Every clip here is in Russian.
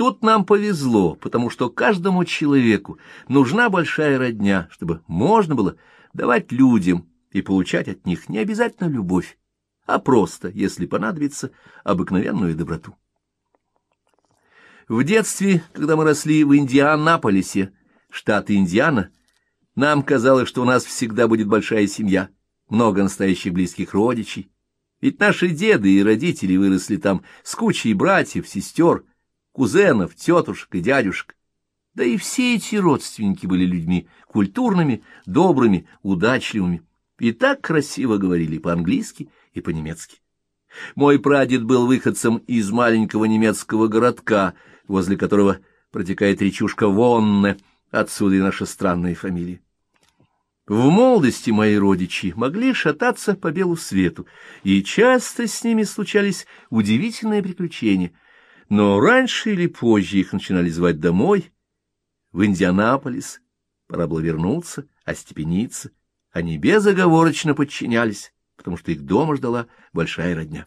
Тут нам повезло, потому что каждому человеку нужна большая родня, чтобы можно было давать людям и получать от них не обязательно любовь, а просто, если понадобится, обыкновенную доброту. В детстве, когда мы росли в Индианаполисе, штат Индиана, нам казалось, что у нас всегда будет большая семья, много настоящих близких родичей. Ведь наши деды и родители выросли там с кучей братьев, сестер, кузенов, тетушек и дядюшек. Да и все эти родственники были людьми культурными, добрыми, удачливыми, и так красиво говорили по-английски и по-немецки. Мой прадед был выходцем из маленького немецкого городка, возле которого протекает речушка Вонне, отсюда и наша странная фамилия. В молодости мои родичи могли шататься по белу свету, и часто с ними случались удивительные приключения, но раньше или позже их начинали звать домой, в Индианаполис. Пора было вернуться, остепениться. Они безоговорочно подчинялись, потому что их дома ждала большая родня.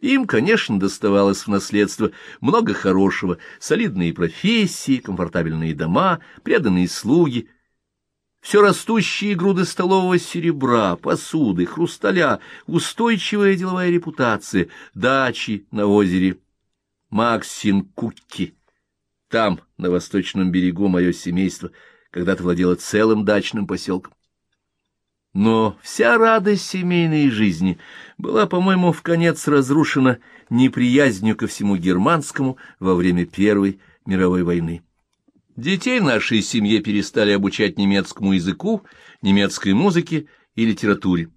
Им, конечно, доставалось в наследство много хорошего, солидные профессии, комфортабельные дома, преданные слуги, все растущие груды столового серебра, посуды, хрусталя, устойчивая деловая репутация, дачи на озере Максин-Кукки. Там, на восточном берегу, мое семейство когда-то владело целым дачным поселком. Но вся радость семейной жизни была, по-моему, в конец разрушена неприязнью ко всему германскому во время Первой мировой войны. Детей нашей семье перестали обучать немецкому языку, немецкой музыке и литературе.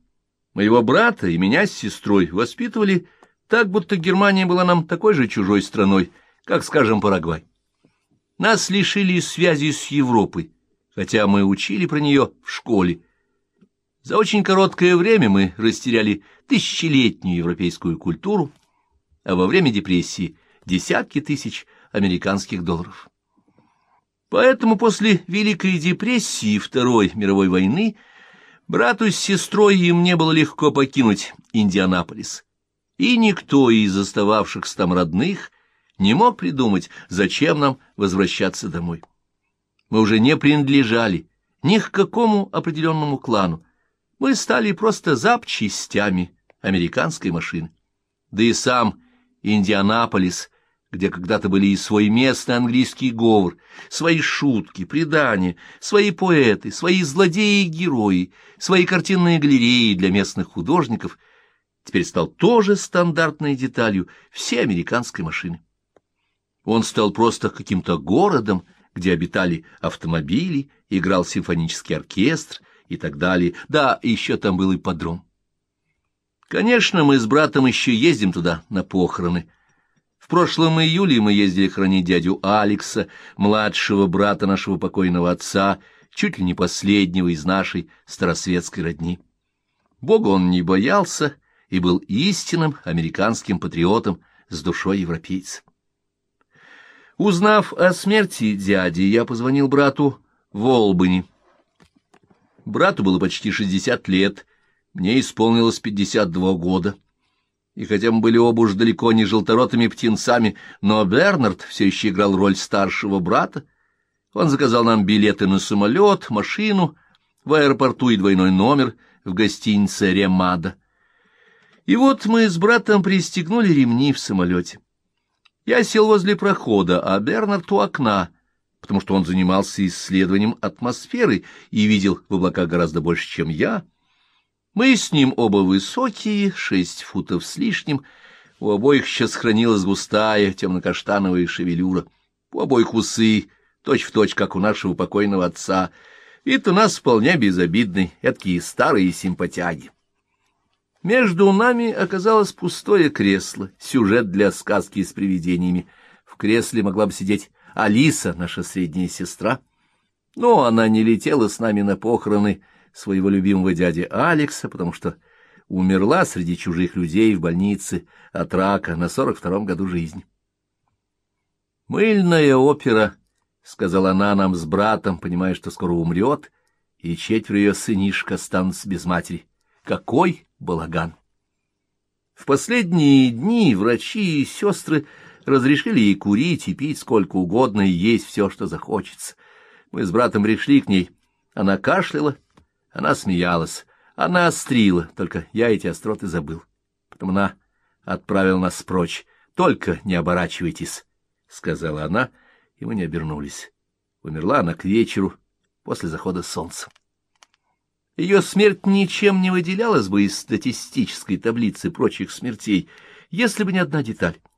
Моего брата и меня с сестрой воспитывали так, будто Германия была нам такой же чужой страной, как, скажем, Парагвай. Нас лишили связи с Европой, хотя мы учили про нее в школе, за очень короткое время мы растеряли тысячелетнюю европейскую культуру, а во время депрессии — десятки тысяч американских долларов. Поэтому после Великой депрессии Второй мировой войны брату с сестрой им не было легко покинуть Индианаполис, и никто из остававшихся там родных не мог придумать, зачем нам возвращаться домой. Мы уже не принадлежали ни к какому определенному клану, мы стали просто запчастями американской машины. Да и сам Индианаполис, где когда-то были и свой местный английский говор, свои шутки, предания, свои поэты, свои злодеи и герои, свои картинные галереи для местных художников, теперь стал тоже стандартной деталью всей американской машины. Он стал просто каким-то городом, где обитали автомобили, играл симфонический оркестр — и так далее. Да, еще там был и подром. Конечно, мы с братом еще ездим туда на похороны. В прошлом июле мы ездили хранить дядю Алекса, младшего брата нашего покойного отца, чуть ли не последнего из нашей старосветской родни. Бога он не боялся и был истинным американским патриотом с душой европейца. Узнав о смерти дяди, я позвонил брату в. Брату было почти шестьдесят лет, мне исполнилось пятьдесят два года. И хотя мы были оба уж далеко не желторотыми птенцами, но Бернард все еще играл роль старшего брата. Он заказал нам билеты на самолет, машину, в аэропорту и двойной номер в гостинице «Ремада». И вот мы с братом пристегнули ремни в самолете. Я сел возле прохода, а Бернард у окна — потому что он занимался исследованием атмосферы и видел в облаках гораздо больше, чем я. Мы с ним оба высокие, шесть футов с лишним, у обоих сейчас сохранилась густая темно-каштановая шевелюра, у обоих усы, точь-в-точь, как у нашего покойного отца. Вид у нас вполне безобидный, такие старые симпатяги. Между нами оказалось пустое кресло, сюжет для сказки с привидениями. В кресле могла бы сидеть Алиса, наша средняя сестра. Но она не летела с нами на похороны своего любимого дяди Алекса, потому что умерла среди чужих людей в больнице от рака на сорок втором году жизни. «Мыльная опера», — сказала она нам с братом, понимая, что скоро умрет, и четверо ее сынишка останутся без матери. Какой балаган! В последние дни врачи и сестры разрешили ей курить и пить сколько угодно и есть все, что захочется. Мы с братом пришли к ней. Она кашляла, она смеялась, она острила, только я эти остроты забыл. Потом она отправила нас прочь. Только не оборачивайтесь, — сказала она, и мы не обернулись. Умерла она к вечеру после захода солнца. Ее смерть ничем не выделялась бы из статистической таблицы прочих смертей, если бы не одна деталь —